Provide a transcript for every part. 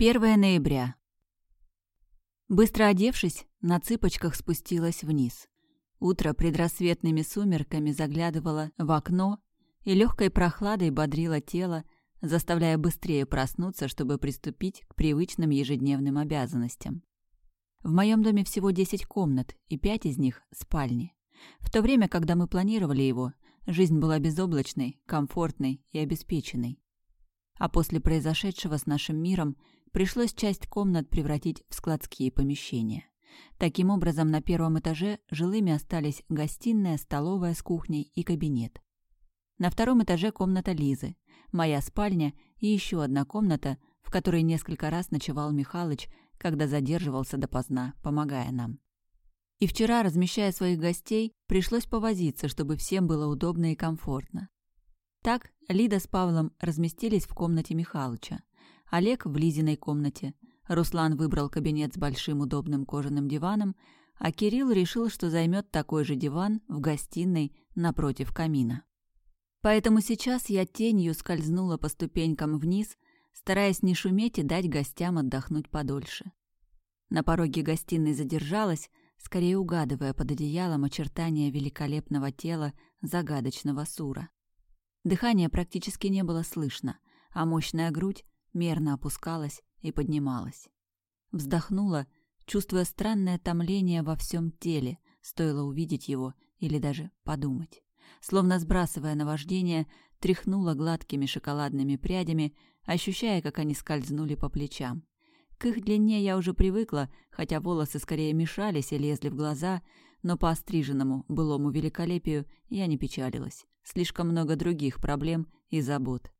1 ноября. Быстро одевшись, на цыпочках спустилась вниз. Утро предрассветными сумерками заглядывало в окно и легкой прохладой бодрило тело, заставляя быстрее проснуться, чтобы приступить к привычным ежедневным обязанностям. В моем доме всего 10 комнат, и 5 из них – спальни. В то время, когда мы планировали его, жизнь была безоблачной, комфортной и обеспеченной. А после произошедшего с нашим миром пришлось часть комнат превратить в складские помещения. Таким образом, на первом этаже жилыми остались гостиная, столовая с кухней и кабинет. На втором этаже комната Лизы, моя спальня и еще одна комната, в которой несколько раз ночевал Михалыч, когда задерживался допоздна, помогая нам. И вчера, размещая своих гостей, пришлось повозиться, чтобы всем было удобно и комфортно. Так Лида с Павлом разместились в комнате Михалыча, Олег в Лизиной комнате, Руслан выбрал кабинет с большим удобным кожаным диваном, а Кирилл решил, что займет такой же диван в гостиной напротив камина. Поэтому сейчас я тенью скользнула по ступенькам вниз, стараясь не шуметь и дать гостям отдохнуть подольше. На пороге гостиной задержалась, скорее угадывая под одеялом очертания великолепного тела загадочного Сура. Дыхания практически не было слышно, а мощная грудь мерно опускалась и поднималась. Вздохнула, чувствуя странное томление во всем теле, стоило увидеть его или даже подумать. Словно сбрасывая наваждение, тряхнула гладкими шоколадными прядями, ощущая, как они скользнули по плечам. К их длине я уже привыкла, хотя волосы скорее мешались и лезли в глаза, но по остриженному былому великолепию я не печалилась. Слишком много других проблем и забот.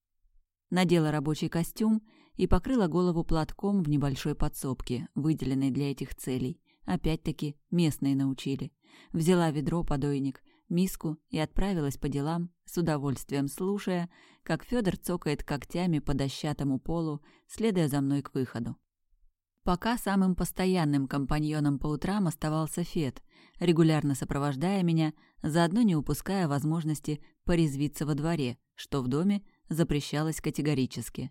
Надела рабочий костюм и покрыла голову платком в небольшой подсобке, выделенной для этих целей. Опять-таки местные научили. Взяла ведро, подойник, миску и отправилась по делам, с удовольствием слушая, как Федор цокает когтями по дощатому полу, следуя за мной к выходу. Пока самым постоянным компаньоном по утрам оставался Фед, регулярно сопровождая меня, заодно не упуская возможности порезвиться во дворе, что в доме запрещалось категорически.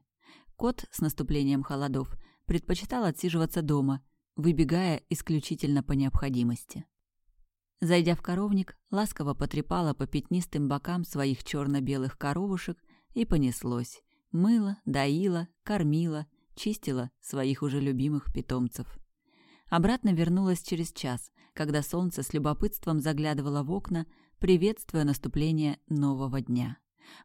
Кот с наступлением холодов предпочитал отсиживаться дома, выбегая исключительно по необходимости. Зайдя в коровник, ласково потрепала по пятнистым бокам своих черно-белых коровушек и понеслось. Мыла, доила, кормила, чистила своих уже любимых питомцев. Обратно вернулась через час, когда солнце с любопытством заглядывало в окна, приветствуя наступление нового дня.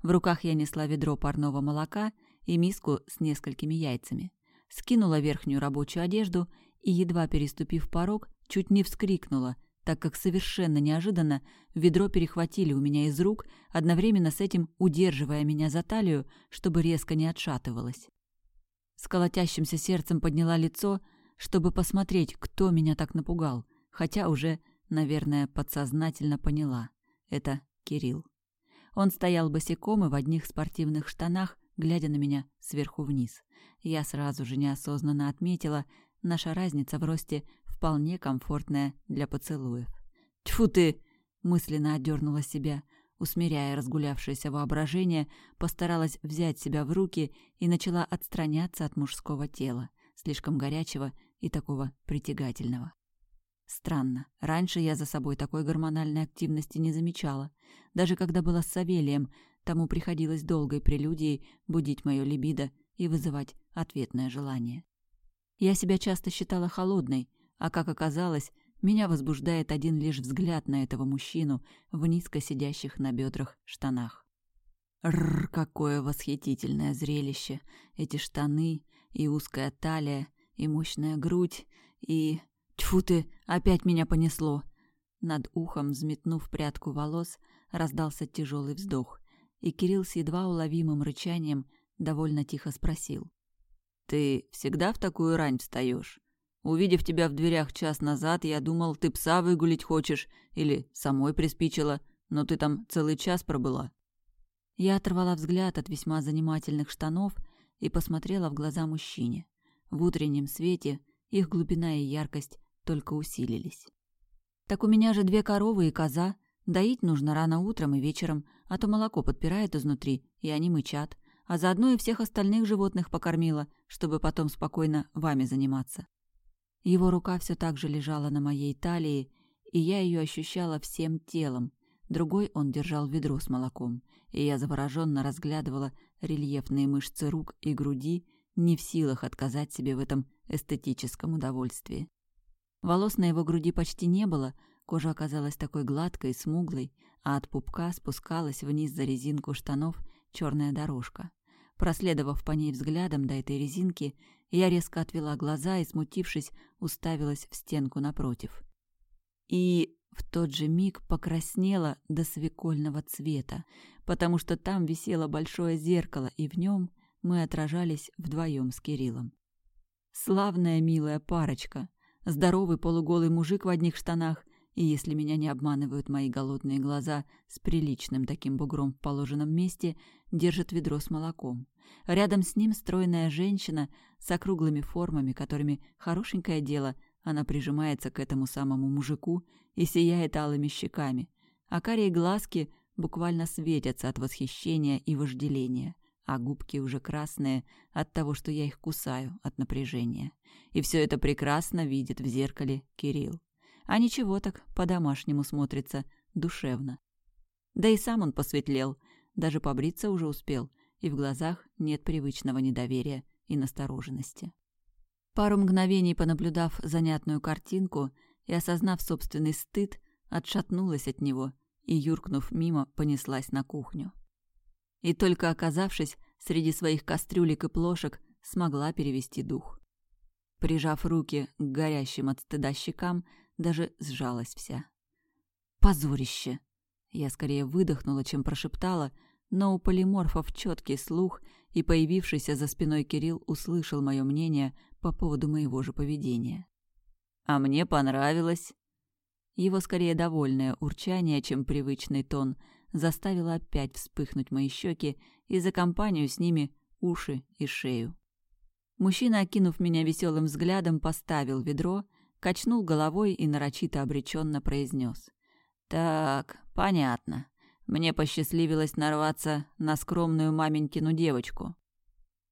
В руках я несла ведро парного молока и миску с несколькими яйцами. Скинула верхнюю рабочую одежду и, едва переступив порог, чуть не вскрикнула, так как совершенно неожиданно ведро перехватили у меня из рук, одновременно с этим удерживая меня за талию, чтобы резко не отшатывалась. С колотящимся сердцем подняла лицо, чтобы посмотреть, кто меня так напугал, хотя уже, наверное, подсознательно поняла. Это Кирилл. Он стоял босиком и в одних спортивных штанах, глядя на меня сверху вниз. Я сразу же неосознанно отметила, наша разница в росте вполне комфортная для поцелуев. «Тьфу ты!» — мысленно отдернула себя. Усмиряя разгулявшееся воображение, постаралась взять себя в руки и начала отстраняться от мужского тела, слишком горячего и такого притягательного. Странно, раньше я за собой такой гормональной активности не замечала. Даже когда была с Савелием, тому приходилось долгой прелюдией будить мое либидо и вызывать ответное желание. Я себя часто считала холодной, а как оказалось, меня возбуждает один лишь взгляд на этого мужчину в низко сидящих на бедрах штанах. Рр, какое восхитительное зрелище! Эти штаны и узкая талия, и мощная грудь, и... Тьфу ты, опять меня понесло. Над ухом, взметнув прядку волос, раздался тяжелый вздох, и Кирилл с едва уловимым рычанием довольно тихо спросил. «Ты всегда в такую рань встаешь? Увидев тебя в дверях час назад, я думал, ты пса выгулить хочешь или самой приспичила, но ты там целый час пробыла». Я оторвала взгляд от весьма занимательных штанов и посмотрела в глаза мужчине. В утреннем свете их глубина и яркость только усилились. «Так у меня же две коровы и коза. Доить нужно рано утром и вечером, а то молоко подпирает изнутри, и они мычат. а заодно и всех остальных животных покормила, чтобы потом спокойно вами заниматься. Его рука все так же лежала на моей талии, и я ее ощущала всем телом. Другой он держал ведро с молоком, и я завороженно разглядывала рельефные мышцы рук и груди, не в силах отказать себе в этом эстетическом удовольствии. Волос на его груди почти не было, кожа оказалась такой гладкой и смуглой, а от пупка спускалась вниз за резинку штанов черная дорожка. Проследовав по ней взглядом до этой резинки, я резко отвела глаза и, смутившись, уставилась в стенку напротив. И в тот же миг покраснела до свекольного цвета, потому что там висело большое зеркало, и в нем мы отражались вдвоем с Кириллом. Славная милая парочка, здоровый полуголый мужик в одних штанах и, если меня не обманывают мои голодные глаза, с приличным таким бугром в положенном месте, держит ведро с молоком. Рядом с ним стройная женщина с округлыми формами, которыми хорошенькое дело, она прижимается к этому самому мужику и сияет алыми щеками, а карие глазки буквально светятся от восхищения и вожделения, а губки уже красные от того, что я их кусаю от напряжения. И все это прекрасно видит в зеркале Кирилл. А ничего так, по-домашнему смотрится, душевно. Да и сам он посветлел, даже побриться уже успел, и в глазах нет привычного недоверия и настороженности. Пару мгновений понаблюдав занятную картинку и осознав собственный стыд, отшатнулась от него и, юркнув мимо, понеслась на кухню. И только оказавшись среди своих кастрюлек и плошек, смогла перевести дух. Прижав руки к горящим от стыда щекам, даже сжалась вся. «Позорище!» Я скорее выдохнула, чем прошептала, но у полиморфов четкий слух, и появившийся за спиной Кирилл услышал мое мнение по поводу моего же поведения. «А мне понравилось!» Его скорее довольное урчание, чем привычный тон, заставило опять вспыхнуть мои щеки и за компанию с ними уши и шею. Мужчина, окинув меня веселым взглядом, поставил ведро качнул головой и нарочито обреченно произнес. «Так, понятно. Мне посчастливилось нарваться на скромную маменькину девочку».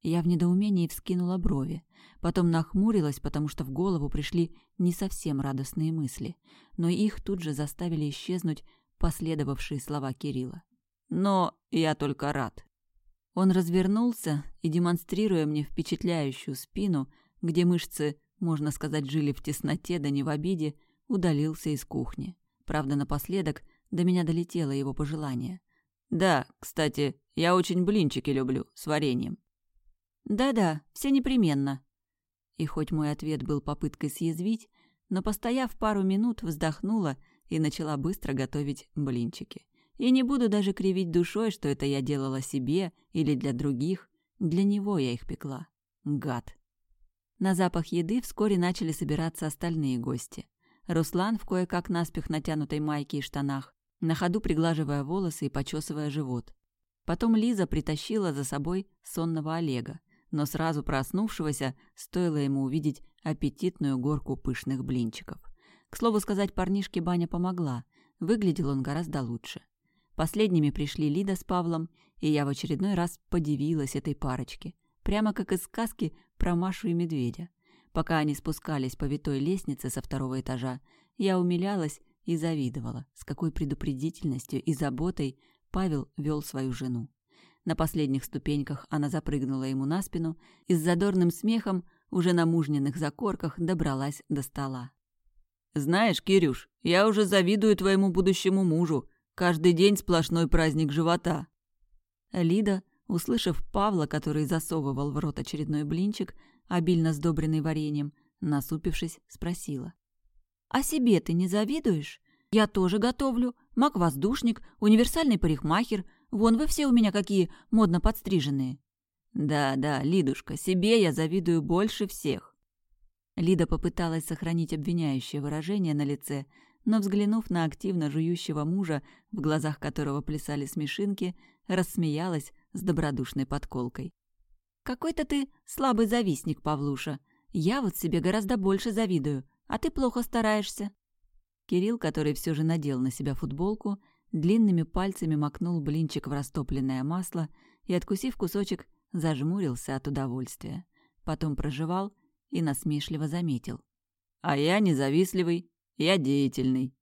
Я в недоумении вскинула брови, потом нахмурилась, потому что в голову пришли не совсем радостные мысли, но их тут же заставили исчезнуть последовавшие слова Кирилла. «Но я только рад». Он развернулся и, демонстрируя мне впечатляющую спину, где мышцы можно сказать, жили в тесноте, да не в обиде, удалился из кухни. Правда, напоследок до меня долетело его пожелание. «Да, кстати, я очень блинчики люблю, с вареньем». «Да-да, все непременно». И хоть мой ответ был попыткой съязвить, но, постояв пару минут, вздохнула и начала быстро готовить блинчики. И не буду даже кривить душой, что это я делала себе или для других. Для него я их пекла. Гад. На запах еды вскоре начали собираться остальные гости. Руслан в кое-как наспех натянутой майке и штанах, на ходу приглаживая волосы и почесывая живот. Потом Лиза притащила за собой сонного Олега, но сразу проснувшегося стоило ему увидеть аппетитную горку пышных блинчиков. К слову сказать, парнишке баня помогла, выглядел он гораздо лучше. Последними пришли Лида с Павлом, и я в очередной раз подивилась этой парочке. Прямо как из сказки про Машу и медведя. Пока они спускались по витой лестнице со второго этажа, я умилялась и завидовала, с какой предупредительностью и заботой Павел вел свою жену. На последних ступеньках она запрыгнула ему на спину и с задорным смехом уже на мужненных закорках добралась до стола. «Знаешь, Кирюш, я уже завидую твоему будущему мужу. Каждый день сплошной праздник живота». Лида Услышав Павла, который засовывал в рот очередной блинчик, обильно сдобренный вареньем, насупившись, спросила. «А себе ты не завидуешь? Я тоже готовлю. Маг-воздушник, универсальный парикмахер. Вон вы все у меня какие модно подстриженные». «Да, да, Лидушка, себе я завидую больше всех». Лида попыталась сохранить обвиняющее выражение на лице, но, взглянув на активно жующего мужа, в глазах которого плясали смешинки, рассмеялась, с добродушной подколкой. «Какой-то ты слабый завистник, Павлуша. Я вот себе гораздо больше завидую, а ты плохо стараешься». Кирилл, который все же надел на себя футболку, длинными пальцами макнул блинчик в растопленное масло и, откусив кусочек, зажмурился от удовольствия. Потом прожевал и насмешливо заметил. «А я независливый, я деятельный».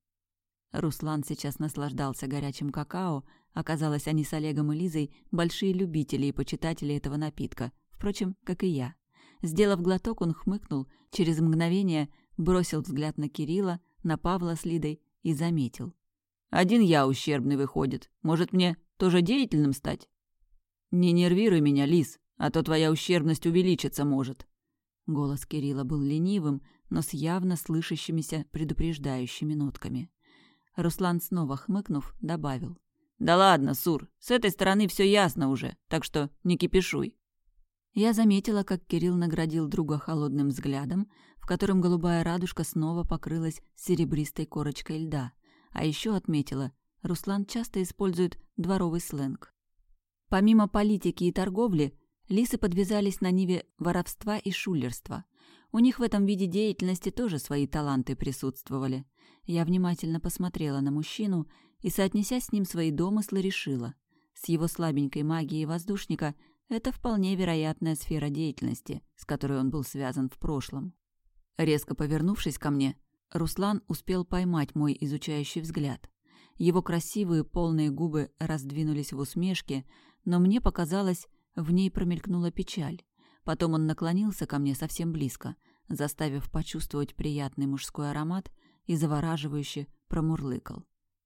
Руслан сейчас наслаждался горячим какао. Оказалось, они с Олегом и Лизой большие любители и почитатели этого напитка, впрочем, как и я. Сделав глоток, он хмыкнул, через мгновение бросил взгляд на Кирилла, на Павла с Лидой и заметил. «Один я ущербный выходит. Может, мне тоже деятельным стать?» «Не нервируй меня, Лиз, а то твоя ущербность увеличиться может». Голос Кирилла был ленивым, но с явно слышащимися предупреждающими нотками. Руслан, снова хмыкнув, добавил. «Да ладно, Сур, с этой стороны все ясно уже, так что не кипишуй». Я заметила, как Кирилл наградил друга холодным взглядом, в котором голубая радужка снова покрылась серебристой корочкой льда. А еще отметила, Руслан часто использует дворовый сленг. Помимо политики и торговли, лисы подвязались на ниве воровства и шулерства. У них в этом виде деятельности тоже свои таланты присутствовали. Я внимательно посмотрела на мужчину и, соотнеся с ним свои домыслы, решила. С его слабенькой магией воздушника это вполне вероятная сфера деятельности, с которой он был связан в прошлом. Резко повернувшись ко мне, Руслан успел поймать мой изучающий взгляд. Его красивые полные губы раздвинулись в усмешке, но мне показалось, в ней промелькнула печаль. Потом он наклонился ко мне совсем близко, заставив почувствовать приятный мужской аромат и завораживающе промурлыкал.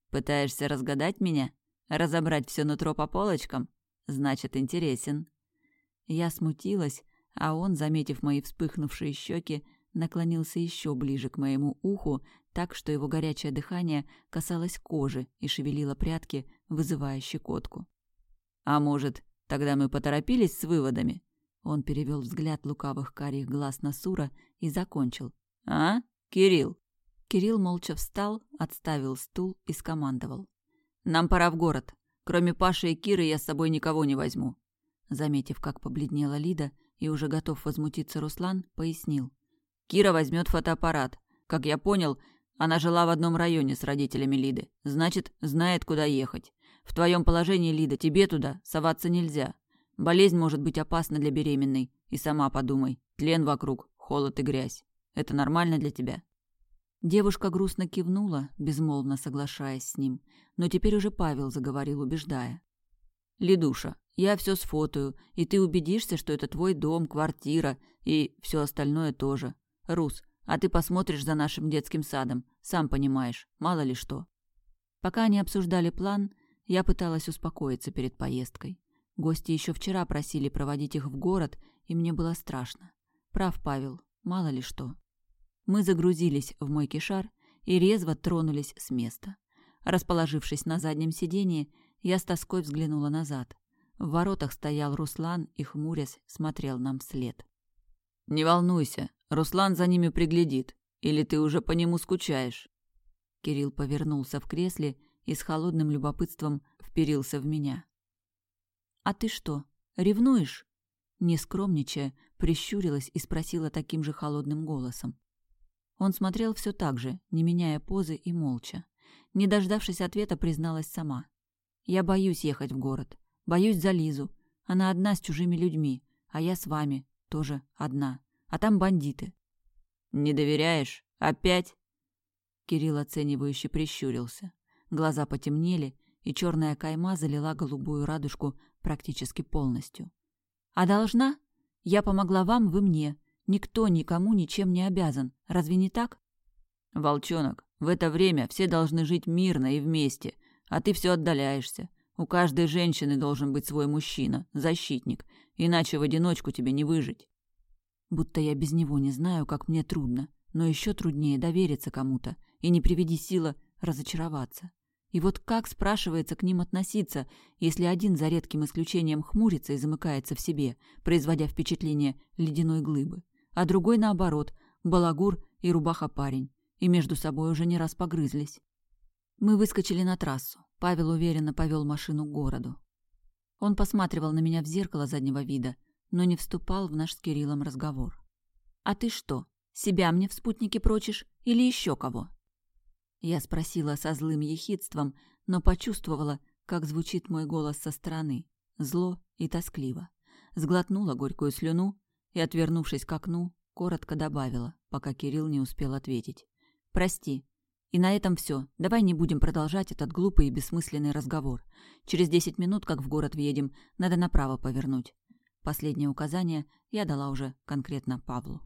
«Пытаешься разгадать меня? Разобрать все нутро по полочкам? Значит, интересен». Я смутилась, а он, заметив мои вспыхнувшие щеки, наклонился еще ближе к моему уху, так что его горячее дыхание касалось кожи и шевелило прядки, вызывая щекотку. «А может, тогда мы поторопились с выводами?» Он перевел взгляд лукавых карих глаз на Сура и закончил. «А, Кирилл?» Кирилл молча встал, отставил стул и скомандовал. «Нам пора в город. Кроме Паши и Киры я с собой никого не возьму». Заметив, как побледнела Лида и уже готов возмутиться Руслан, пояснил. «Кира возьмет фотоаппарат. Как я понял, она жила в одном районе с родителями Лиды. Значит, знает, куда ехать. В твоем положении, Лида, тебе туда соваться нельзя. Болезнь может быть опасна для беременной. И сама подумай. Тлен вокруг, холод и грязь. Это нормально для тебя?» Девушка грустно кивнула, безмолвно соглашаясь с ним, но теперь уже Павел заговорил, убеждая. «Лидуша, я все сфотою, и ты убедишься, что это твой дом, квартира и все остальное тоже. Рус, а ты посмотришь за нашим детским садом, сам понимаешь, мало ли что». Пока они обсуждали план, я пыталась успокоиться перед поездкой. Гости еще вчера просили проводить их в город, и мне было страшно. Прав Павел, мало ли что. Мы загрузились в мой кишар и резво тронулись с места. Расположившись на заднем сидении, я с тоской взглянула назад. В воротах стоял Руслан и, хмурясь, смотрел нам вслед. «Не волнуйся, Руслан за ними приглядит. Или ты уже по нему скучаешь?» Кирилл повернулся в кресле и с холодным любопытством вперился в меня. «А ты что, ревнуешь?» Не скромничая, прищурилась и спросила таким же холодным голосом. Он смотрел все так же, не меняя позы и молча. Не дождавшись ответа, призналась сама. «Я боюсь ехать в город. Боюсь за Лизу. Она одна с чужими людьми, а я с вами, тоже одна. А там бандиты». «Не доверяешь? Опять?» Кирилл оценивающе прищурился. Глаза потемнели, и черная кайма залила голубую радужку практически полностью. «А должна? Я помогла вам, вы мне. Никто никому ничем не обязан. Разве не так? Волчонок, в это время все должны жить мирно и вместе, а ты все отдаляешься. У каждой женщины должен быть свой мужчина, защитник, иначе в одиночку тебе не выжить. Будто я без него не знаю, как мне трудно, но еще труднее довериться кому-то и не приведи сила разочароваться. И вот как, спрашивается, к ним относиться, если один за редким исключением хмурится и замыкается в себе, производя впечатление ледяной глыбы? а другой, наоборот, балагур и рубаха-парень, и между собой уже не раз погрызлись. Мы выскочили на трассу. Павел уверенно повел машину к городу. Он посматривал на меня в зеркало заднего вида, но не вступал в наш с Кириллом разговор. «А ты что, себя мне в спутнике прочишь или еще кого?» Я спросила со злым ехидством, но почувствовала, как звучит мой голос со стороны. зло и тоскливо. Сглотнула горькую слюну и, отвернувшись к окну, коротко добавила, пока Кирилл не успел ответить. «Прости. И на этом все. Давай не будем продолжать этот глупый и бессмысленный разговор. Через десять минут, как в город въедем, надо направо повернуть». Последнее указание я дала уже конкретно Павлу.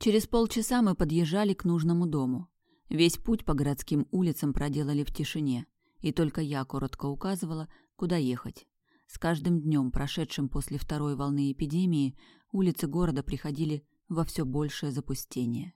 Через полчаса мы подъезжали к нужному дому. Весь путь по городским улицам проделали в тишине, и только я коротко указывала, куда ехать. С каждым днем, прошедшим после второй волны эпидемии, улицы города приходили во все большее запустение.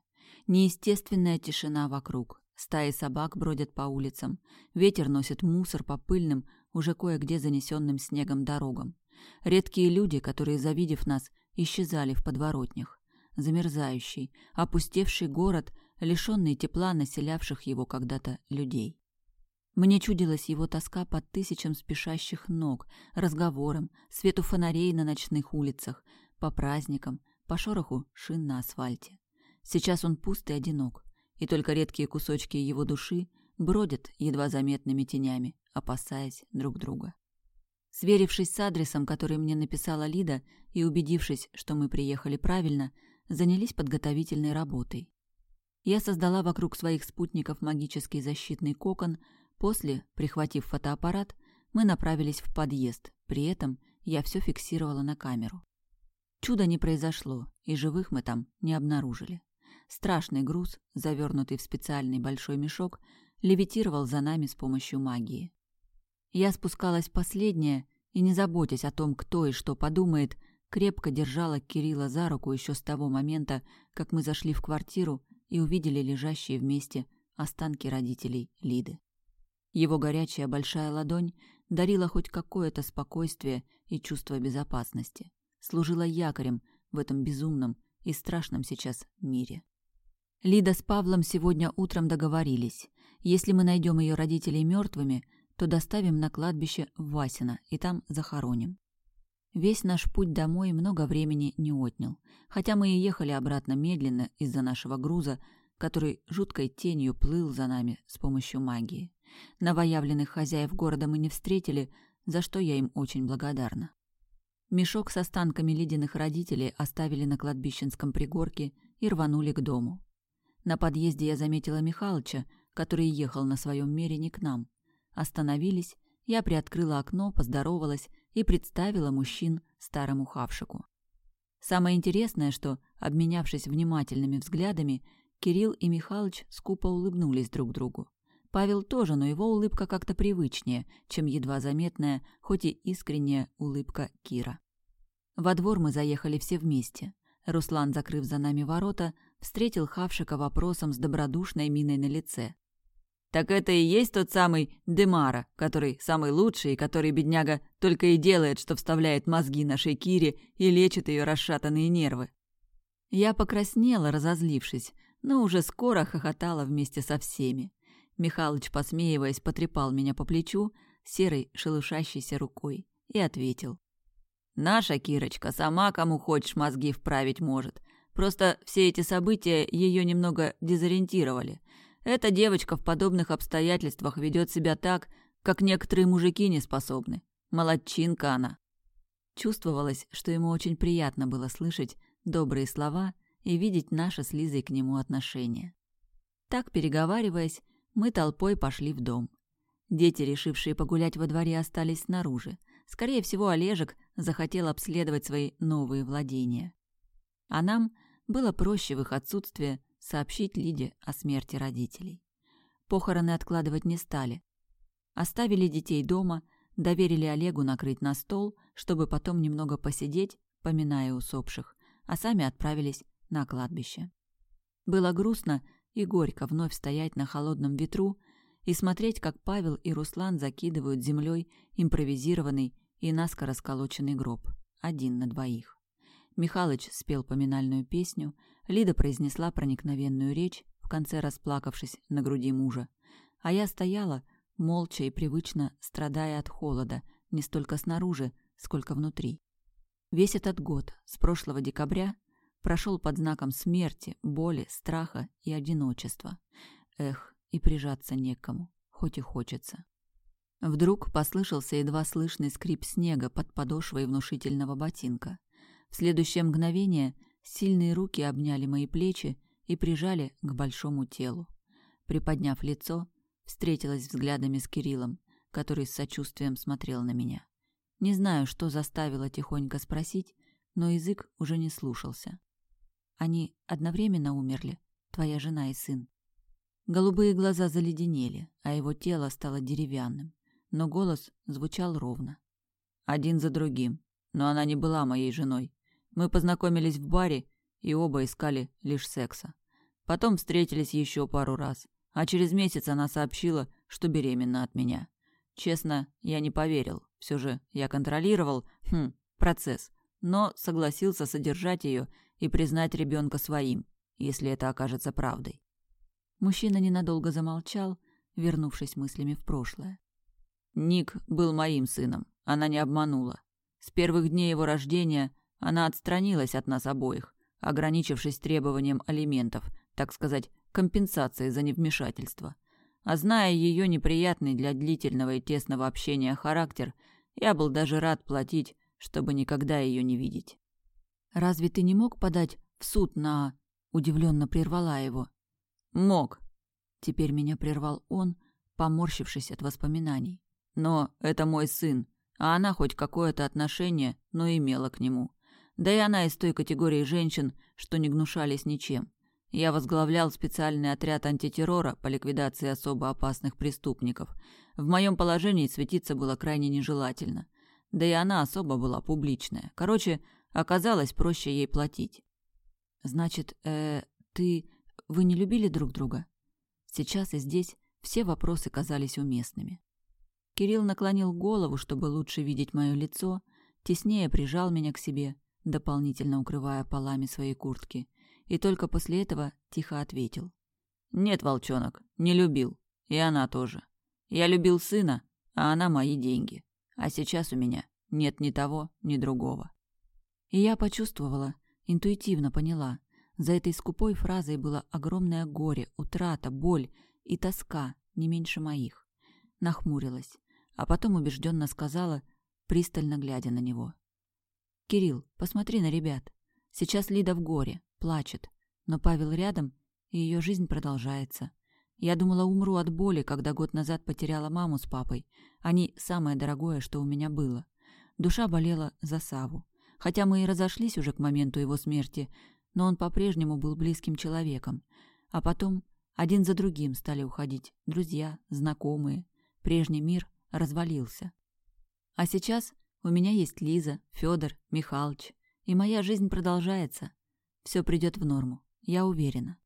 Неестественная тишина вокруг. Стаи собак бродят по улицам. Ветер носит мусор по пыльным, уже кое-где занесенным снегом дорогам. Редкие люди, которые, завидев нас, исчезали в подворотнях замерзающий, опустевший город, лишенный тепла населявших его когда-то людей. Мне чудилась его тоска под тысячам спешащих ног, разговором, свету фонарей на ночных улицах, по праздникам, по шороху шин на асфальте. Сейчас он пуст и одинок, и только редкие кусочки его души бродят едва заметными тенями, опасаясь друг друга. Сверившись с адресом, который мне написала Лида, и убедившись, что мы приехали правильно, занялись подготовительной работой. Я создала вокруг своих спутников магический защитный кокон, после, прихватив фотоаппарат, мы направились в подъезд, при этом я все фиксировала на камеру. Чудо не произошло, и живых мы там не обнаружили. Страшный груз, завернутый в специальный большой мешок, левитировал за нами с помощью магии. Я спускалась последняя, и, не заботясь о том, кто и что подумает, крепко держала Кирилла за руку еще с того момента, как мы зашли в квартиру и увидели лежащие вместе останки родителей Лиды. Его горячая большая ладонь дарила хоть какое-то спокойствие и чувство безопасности, служила якорем в этом безумном и страшном сейчас мире. Лида с Павлом сегодня утром договорились. Если мы найдем ее родителей мертвыми, то доставим на кладбище в Васино и там захороним. Весь наш путь домой много времени не отнял, хотя мы и ехали обратно медленно из-за нашего груза, который жуткой тенью плыл за нами с помощью магии. Новоявленных хозяев города мы не встретили, за что я им очень благодарна. Мешок с останками ледяных родителей оставили на кладбищенском пригорке и рванули к дому. На подъезде я заметила Михалыча, который ехал на своем мерине к нам. Остановились, я приоткрыла окно, поздоровалась и представила мужчин старому хавшику. Самое интересное, что, обменявшись внимательными взглядами, Кирилл и Михалыч скупо улыбнулись друг другу. Павел тоже, но его улыбка как-то привычнее, чем едва заметная, хоть и искренняя улыбка Кира. Во двор мы заехали все вместе. Руслан, закрыв за нами ворота, встретил Хавшика вопросом с добродушной миной на лице. Так это и есть тот самый Демара, который самый лучший, и который, бедняга, только и делает, что вставляет мозги нашей Кире и лечит ее расшатанные нервы. Я покраснела, разозлившись, но уже скоро хохотала вместе со всеми. Михалыч, посмеиваясь, потрепал меня по плечу серой шелушащейся рукой и ответил. «Наша Кирочка сама кому хочешь мозги вправить может. Просто все эти события ее немного дезориентировали. Эта девочка в подобных обстоятельствах ведет себя так, как некоторые мужики не способны. Молодчинка она. Чувствовалось, что ему очень приятно было слышать добрые слова и видеть наше с Лизой к нему отношение. Так, переговариваясь, мы толпой пошли в дом. Дети, решившие погулять во дворе, остались снаружи. Скорее всего, Олежек захотел обследовать свои новые владения. А нам было проще в их отсутствие сообщить Лиде о смерти родителей. Похороны откладывать не стали. Оставили детей дома, доверили Олегу накрыть на стол, чтобы потом немного посидеть, поминая усопших, а сами отправились на кладбище. Было грустно и горько вновь стоять на холодном ветру и смотреть, как Павел и Руслан закидывают землей импровизированный и наскоро сколоченный гроб, один на двоих. Михалыч спел поминальную песню, Лида произнесла проникновенную речь, в конце расплакавшись на груди мужа. А я стояла, молча и привычно страдая от холода, не столько снаружи, сколько внутри. Весь этот год, с прошлого декабря, прошел под знаком смерти, боли, страха и одиночества. Эх, и прижаться некому, хоть и хочется. Вдруг послышался едва слышный скрип снега под подошвой внушительного ботинка. В следующее мгновение сильные руки обняли мои плечи и прижали к большому телу. Приподняв лицо, встретилась взглядами с Кириллом, который с сочувствием смотрел на меня. Не знаю, что заставило тихонько спросить, но язык уже не слушался. Они одновременно умерли, твоя жена и сын. Голубые глаза заледенели, а его тело стало деревянным, но голос звучал ровно. Один за другим, но она не была моей женой. Мы познакомились в баре и оба искали лишь секса. Потом встретились еще пару раз, а через месяц она сообщила, что беременна от меня. Честно, я не поверил. Все же я контролировал, хм, процесс, но согласился содержать ее и признать ребенка своим, если это окажется правдой. Мужчина ненадолго замолчал, вернувшись мыслями в прошлое. Ник был моим сыном, она не обманула. С первых дней его рождения она отстранилась от нас обоих, ограничившись требованием алиментов, так сказать, компенсации за невмешательство. А зная ее неприятный для длительного и тесного общения характер, я был даже рад платить, чтобы никогда ее не видеть. «Разве ты не мог подать в суд на...» Удивленно прервала его. «Мог». Теперь меня прервал он, поморщившись от воспоминаний. «Но это мой сын, а она хоть какое-то отношение, но имела к нему. Да и она из той категории женщин, что не гнушались ничем. Я возглавлял специальный отряд антитеррора по ликвидации особо опасных преступников. В моем положении светиться было крайне нежелательно. Да и она особо была публичная. Короче, оказалось проще ей платить. «Значит, э, ты... Вы не любили друг друга?» Сейчас и здесь все вопросы казались уместными. Кирилл наклонил голову, чтобы лучше видеть мое лицо, теснее прижал меня к себе, дополнительно укрывая полами своей куртки, и только после этого тихо ответил. «Нет, волчонок, не любил. И она тоже. Я любил сына, а она мои деньги. А сейчас у меня нет ни того, ни другого». И я почувствовала, интуитивно поняла. За этой скупой фразой было огромное горе, утрата, боль и тоска, не меньше моих. Нахмурилась, а потом убежденно сказала, пристально глядя на него. «Кирилл, посмотри на ребят. Сейчас Лида в горе плачет, но Павел рядом, и ее жизнь продолжается. Я думала, умру от боли, когда год назад потеряла маму с папой. Они самое дорогое, что у меня было. Душа болела за Саву. Хотя мы и разошлись уже к моменту его смерти, но он по-прежнему был близким человеком. А потом один за другим стали уходить друзья, знакомые. Прежний мир развалился. А сейчас у меня есть Лиза, Федор, Михалыч, и моя жизнь продолжается. Все придет в норму, я уверена.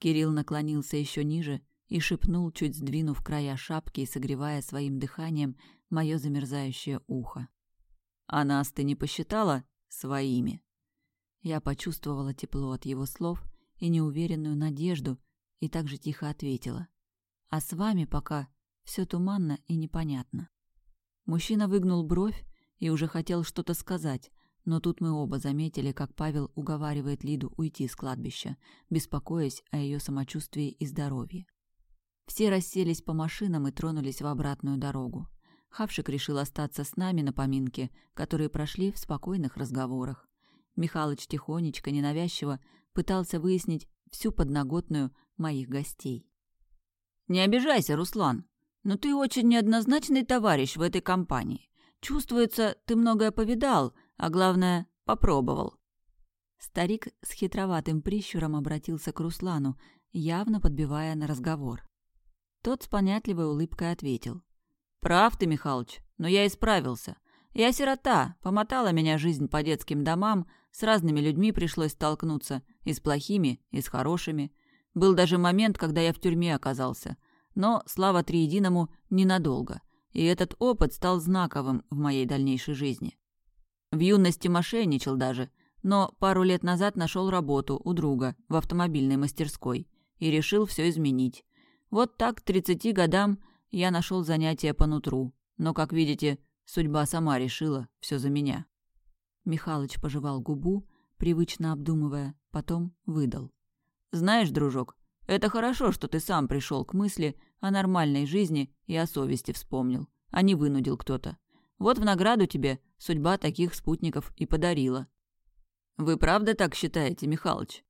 Кирилл наклонился еще ниже и шепнул, чуть сдвинув края шапки и согревая своим дыханием мое замерзающее ухо. «А нас ты не посчитала своими?» Я почувствовала тепло от его слов и неуверенную надежду, и также тихо ответила. «А с вами пока все туманно и непонятно». Мужчина выгнул бровь и уже хотел что-то сказать, но тут мы оба заметили, как Павел уговаривает Лиду уйти с кладбища, беспокоясь о ее самочувствии и здоровье. Все расселись по машинам и тронулись в обратную дорогу. Хавшик решил остаться с нами на поминке, которые прошли в спокойных разговорах. Михалыч тихонечко, ненавязчиво пытался выяснить всю подноготную моих гостей. «Не обижайся, Руслан, но ты очень неоднозначный товарищ в этой компании. Чувствуется, ты многое повидал, а главное, попробовал. Старик с хитроватым прищуром обратился к Руслану, явно подбивая на разговор. Тот с понятливой улыбкой ответил. «Прав ты, Михалыч, но я исправился. Я сирота, помотала меня жизнь по детским домам, с разными людьми пришлось столкнуться, и с плохими, и с хорошими. Был даже момент, когда я в тюрьме оказался. Но, слава Триединому, ненадолго. И этот опыт стал знаковым в моей дальнейшей жизни. В юности мошенничал даже, но пару лет назад нашел работу у друга в автомобильной мастерской и решил все изменить. Вот так к 30 годам я нашел занятие по нутру, но, как видите, судьба сама решила все за меня. Михалыч пожевал губу, привычно обдумывая, потом выдал. «Знаешь, дружок, это хорошо, что ты сам пришел к мысли, о нормальной жизни и о совести вспомнил, а не вынудил кто-то. Вот в награду тебе судьба таких спутников и подарила. Вы правда так считаете, Михалыч?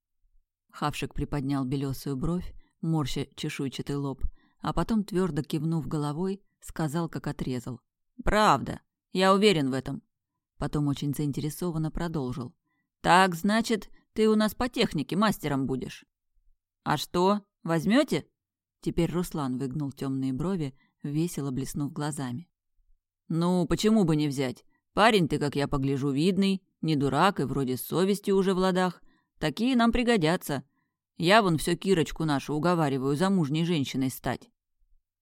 Хавшик приподнял белесую бровь, морща чешуйчатый лоб, а потом, твердо кивнув головой, сказал, как отрезал. «Правда. Я уверен в этом». Потом очень заинтересованно продолжил. «Так, значит, ты у нас по технике мастером будешь». «А что, возьмете? Теперь Руслан выгнул темные брови, весело блеснув глазами. «Ну, почему бы не взять? Парень ты, как я погляжу, видный, не дурак и вроде с совестью уже в ладах. Такие нам пригодятся. Я вон все Кирочку нашу уговариваю замужней женщиной стать».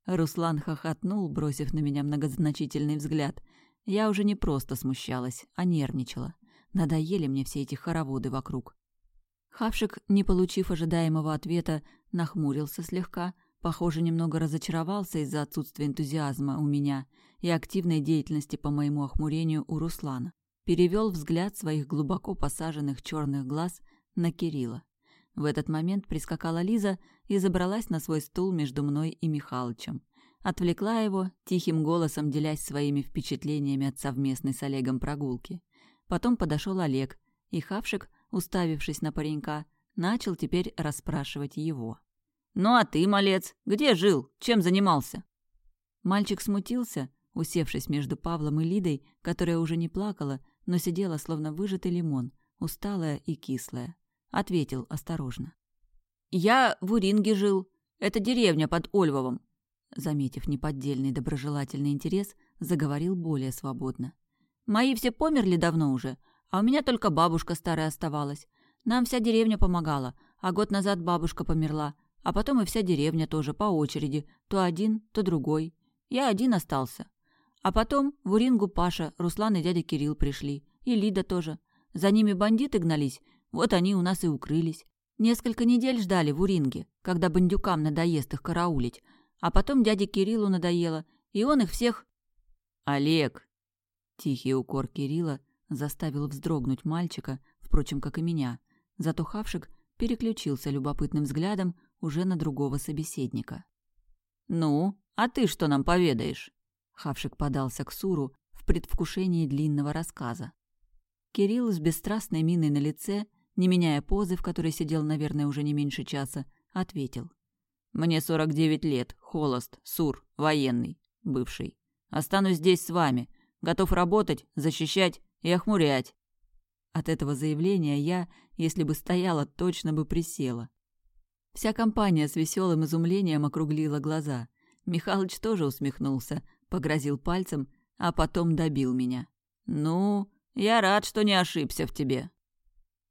Руслан хохотнул, бросив на меня многозначительный взгляд. Я уже не просто смущалась, а нервничала. Надоели мне все эти хороводы вокруг. Хавшик, не получив ожидаемого ответа, нахмурился слегка, похоже, немного разочаровался из-за отсутствия энтузиазма у меня и активной деятельности по моему охмурению у Руслана. Перевел взгляд своих глубоко посаженных черных глаз на Кирилла. В этот момент прискакала Лиза и забралась на свой стул между мной и Михалычем. Отвлекла его, тихим голосом делясь своими впечатлениями от совместной с Олегом прогулки. Потом подошел Олег, и Хавшик, уставившись на паренька, начал теперь расспрашивать его. «Ну а ты, малец, где жил? Чем занимался?» Мальчик смутился, усевшись между Павлом и Лидой, которая уже не плакала, но сидела словно выжатый лимон, усталая и кислая ответил осторожно. «Я в Уринге жил. Это деревня под Ольвовом». Заметив неподдельный доброжелательный интерес, заговорил более свободно. «Мои все померли давно уже, а у меня только бабушка старая оставалась. Нам вся деревня помогала, а год назад бабушка померла, а потом и вся деревня тоже по очереди, то один, то другой. Я один остался. А потом в Урингу Паша, Руслан и дядя Кирилл пришли, и Лида тоже. За ними бандиты гнались, вот они у нас и укрылись. Несколько недель ждали в Уринге, когда бандюкам надоест их караулить. А потом дяде Кириллу надоело, и он их всех... «Олег!» Тихий укор Кирилла заставил вздрогнуть мальчика, впрочем, как и меня. Зато Хавшик переключился любопытным взглядом уже на другого собеседника. «Ну, а ты что нам поведаешь?» Хавшик подался к Суру в предвкушении длинного рассказа. Кирилл с бесстрастной миной на лице не меняя позы, в которой сидел, наверное, уже не меньше часа, ответил. «Мне сорок девять лет, холост, сур, военный, бывший. Останусь здесь с вами, готов работать, защищать и охмурять». От этого заявления я, если бы стояла, точно бы присела. Вся компания с веселым изумлением округлила глаза. Михалыч тоже усмехнулся, погрозил пальцем, а потом добил меня. «Ну, я рад, что не ошибся в тебе.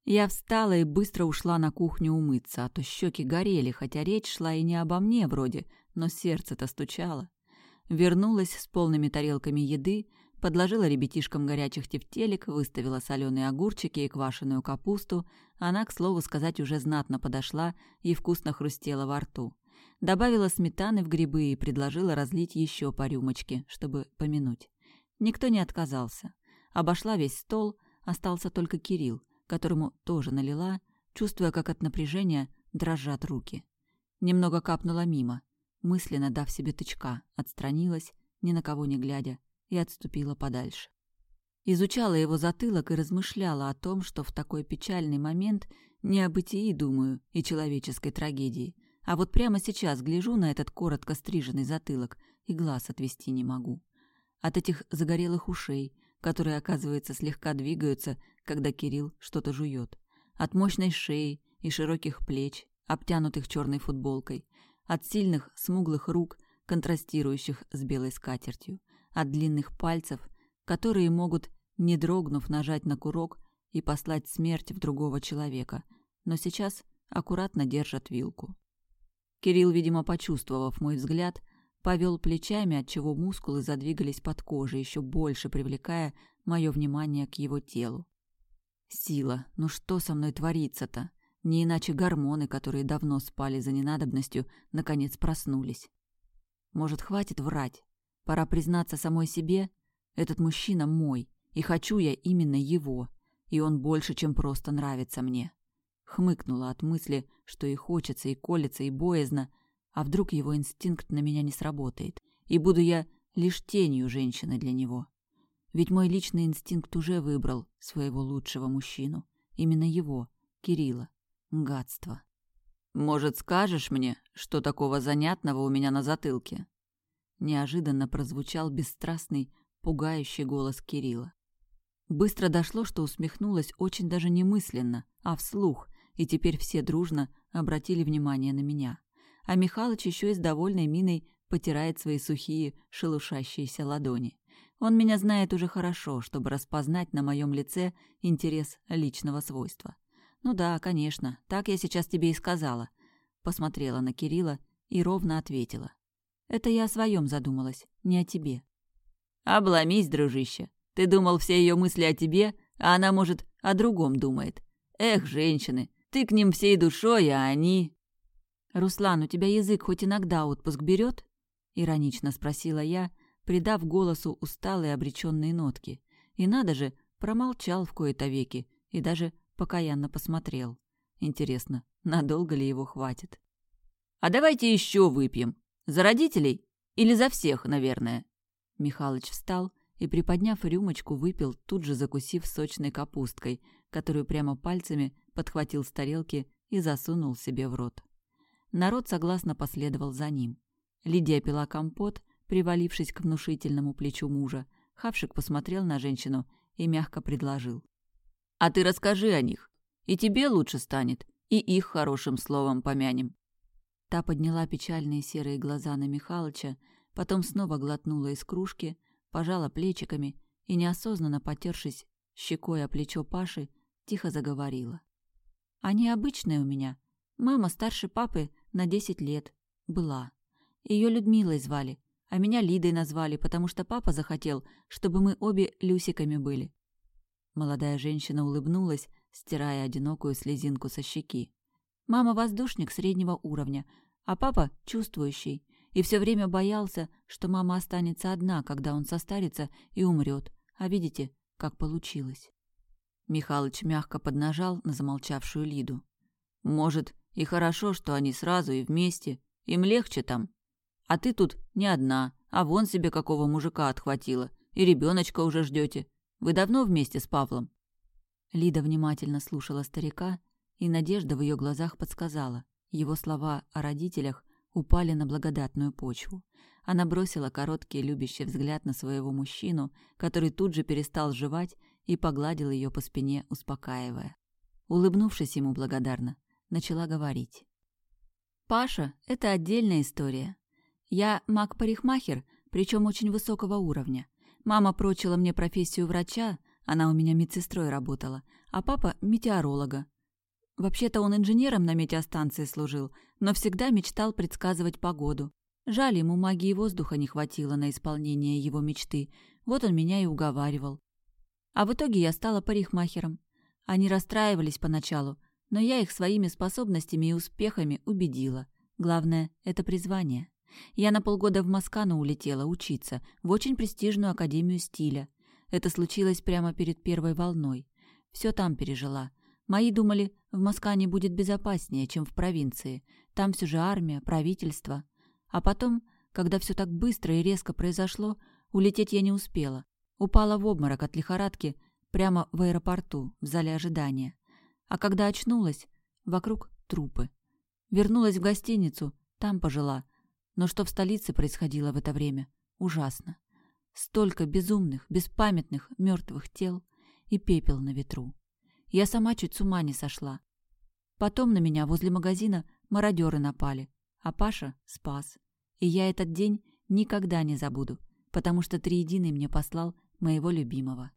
Я встала и быстро ушла на кухню умыться, а то щеки горели, хотя речь шла и не обо мне вроде, но сердце-то стучало. Вернулась с полными тарелками еды, подложила ребятишкам горячих тефтелек, выставила соленые огурчики и квашеную капусту. Она, к слову сказать, уже знатно подошла и вкусно хрустела во рту. Добавила сметаны в грибы и предложила разлить еще по рюмочке, чтобы помянуть. Никто не отказался. Обошла весь стол, остался только Кирилл которому тоже налила, чувствуя, как от напряжения дрожат руки. Немного капнула мимо, мысленно дав себе тычка, отстранилась, ни на кого не глядя, и отступила подальше. Изучала его затылок и размышляла о том, что в такой печальный момент не о бытии думаю и человеческой трагедии, а вот прямо сейчас гляжу на этот коротко стриженный затылок и глаз отвести не могу. От этих загорелых ушей, которые, оказывается, слегка двигаются, когда Кирилл что-то жует. От мощной шеи и широких плеч, обтянутых черной футболкой, от сильных смуглых рук, контрастирующих с белой скатертью, от длинных пальцев, которые могут, не дрогнув, нажать на курок и послать смерть в другого человека, но сейчас аккуратно держат вилку. Кирилл, видимо, почувствовав мой взгляд, повел плечами, отчего мускулы задвигались под кожей, еще больше привлекая мое внимание к его телу. Сила, ну что со мной творится-то? Не иначе гормоны, которые давно спали за ненадобностью, наконец проснулись. Может, хватит врать? Пора признаться самой себе, этот мужчина мой, и хочу я именно его, и он больше, чем просто нравится мне. Хмыкнула от мысли, что и хочется, и колется, и боязно, А вдруг его инстинкт на меня не сработает, и буду я лишь тенью женщины для него? Ведь мой личный инстинкт уже выбрал своего лучшего мужчину. Именно его, Кирилла. Гадство. «Может, скажешь мне, что такого занятного у меня на затылке?» Неожиданно прозвучал бесстрастный, пугающий голос Кирилла. Быстро дошло, что усмехнулась очень даже немысленно, а вслух, и теперь все дружно обратили внимание на меня. А Михалыч еще и с довольной миной потирает свои сухие, шелушащиеся ладони. Он меня знает уже хорошо, чтобы распознать на моем лице интерес личного свойства. «Ну да, конечно, так я сейчас тебе и сказала», — посмотрела на Кирилла и ровно ответила. «Это я о своем задумалась, не о тебе». «Обломись, дружище. Ты думал все ее мысли о тебе, а она, может, о другом думает. Эх, женщины, ты к ним всей душой, а они...» «Руслан, у тебя язык хоть иногда отпуск берет?» — иронично спросила я, — придав голосу усталые обреченные нотки. И надо же, промолчал в кои-то веки и даже покаянно посмотрел. Интересно, надолго ли его хватит? «А давайте еще выпьем. За родителей? Или за всех, наверное?» Михалыч встал и, приподняв рюмочку, выпил, тут же закусив сочной капусткой, которую прямо пальцами подхватил с тарелки и засунул себе в рот. Народ согласно последовал за ним. Лидия пила компот, привалившись к внушительному плечу мужа. Хавшик посмотрел на женщину и мягко предложил. «А ты расскажи о них. И тебе лучше станет, и их хорошим словом помянем». Та подняла печальные серые глаза на Михалыча, потом снова глотнула из кружки, пожала плечиками и, неосознанно потершись щекой о плечо Паши, тихо заговорила. «Они обычные у меня. Мама старше папы на десять лет. Была. Ее Людмилой звали а меня Лидой назвали, потому что папа захотел, чтобы мы обе Люсиками были. Молодая женщина улыбнулась, стирая одинокую слезинку со щеки. Мама воздушник среднего уровня, а папа чувствующий, и все время боялся, что мама останется одна, когда он состарится и умрет. А видите, как получилось. Михалыч мягко поднажал на замолчавшую Лиду. «Может, и хорошо, что они сразу и вместе. Им легче там. А ты тут не одна, а вон себе какого мужика отхватила. И ребеночка уже ждете. Вы давно вместе с Павлом?» Лида внимательно слушала старика, и надежда в ее глазах подсказала. Его слова о родителях упали на благодатную почву. Она бросила короткий любящий взгляд на своего мужчину, который тут же перестал жевать и погладил ее по спине, успокаивая. Улыбнувшись ему благодарно, начала говорить. «Паша — это отдельная история. Я маг-парикмахер, причем очень высокого уровня. Мама прочила мне профессию врача, она у меня медсестрой работала, а папа – метеоролога. Вообще-то он инженером на метеостанции служил, но всегда мечтал предсказывать погоду. Жаль, ему магии воздуха не хватило на исполнение его мечты, вот он меня и уговаривал. А в итоге я стала парикмахером. Они расстраивались поначалу, но я их своими способностями и успехами убедила. Главное – это призвание. Я на полгода в Маскану улетела учиться, в очень престижную академию стиля. Это случилось прямо перед первой волной. Все там пережила. Мои думали, в Маскане будет безопаснее, чем в провинции. Там все же армия, правительство. А потом, когда все так быстро и резко произошло, улететь я не успела. Упала в обморок от лихорадки прямо в аэропорту, в зале ожидания. А когда очнулась, вокруг трупы. Вернулась в гостиницу, там пожила, но что в столице происходило в это время? Ужасно. Столько безумных, беспамятных, мертвых тел и пепел на ветру. Я сама чуть с ума не сошла. Потом на меня возле магазина мародеры напали, а Паша спас. И я этот день никогда не забуду, потому что Триединый мне послал моего любимого.